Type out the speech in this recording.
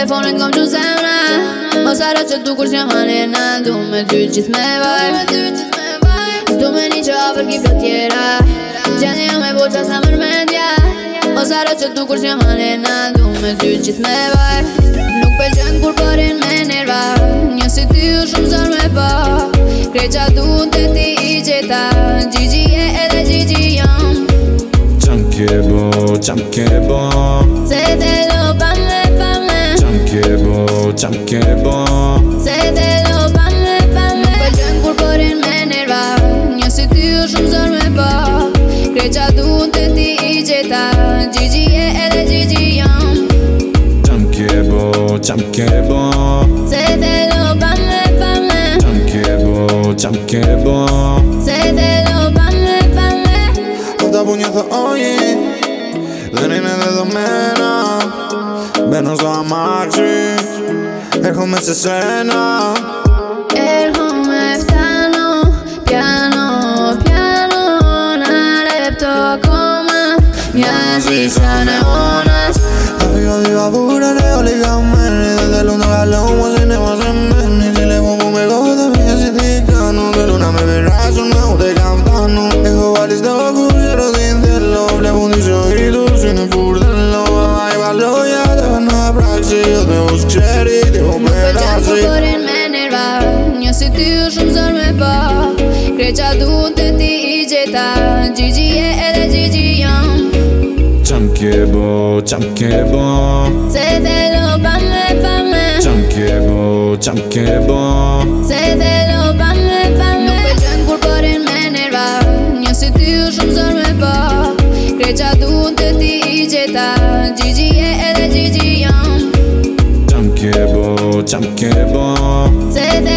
telefonin kom që zemra Më sara që tukur që më nena Du me ty qis me vaj Du me një që afer ki për tjera Gjeni jo me boqa sa mërmendja Më sara që tukur që më nena Du me ty me vaj Nuk pe kur përin me nerva Një si ty u shumë zër me pa po. Krej du të ti i qeta Gjigi e edhe gjigi jam Qam kebo, qam kebo Se dhe lo pa Qam ke bo Se te do pan me pan me Po gjojnë kur përin po me nërva Një si ty o shumë zër me bo Kreqa du të ti i gjeta Gjigi e edhe gjigi jam Qam ke bo Qam ke bo Se te do pan me pan me Qam ke bo Qam ke bo Se te do pan me pan me Do të punjë dhe oji Dhe një me dhe do mena Benos do amaxi El home se suena. El home es piano, piano, piano, na repto coma. Miazi sana onas. Avio di bavura, leo Y desde luna a la ty u shumë zërë me po Kreqa du të ti i gjeta Gjigi e edhe gjigi jam Qam kje bo, qam kje bo Se dhe lo pa me pa me Qam kje bo, qam kje bo Se dhe lo pa me pa me Nuk pe gjenë kur përin me nerva Një si ty u shumë zërë me po Kreqa du të ti i gjeta Gjigi e edhe gjigi jam Qam kje bo, qam kje bo Se dhe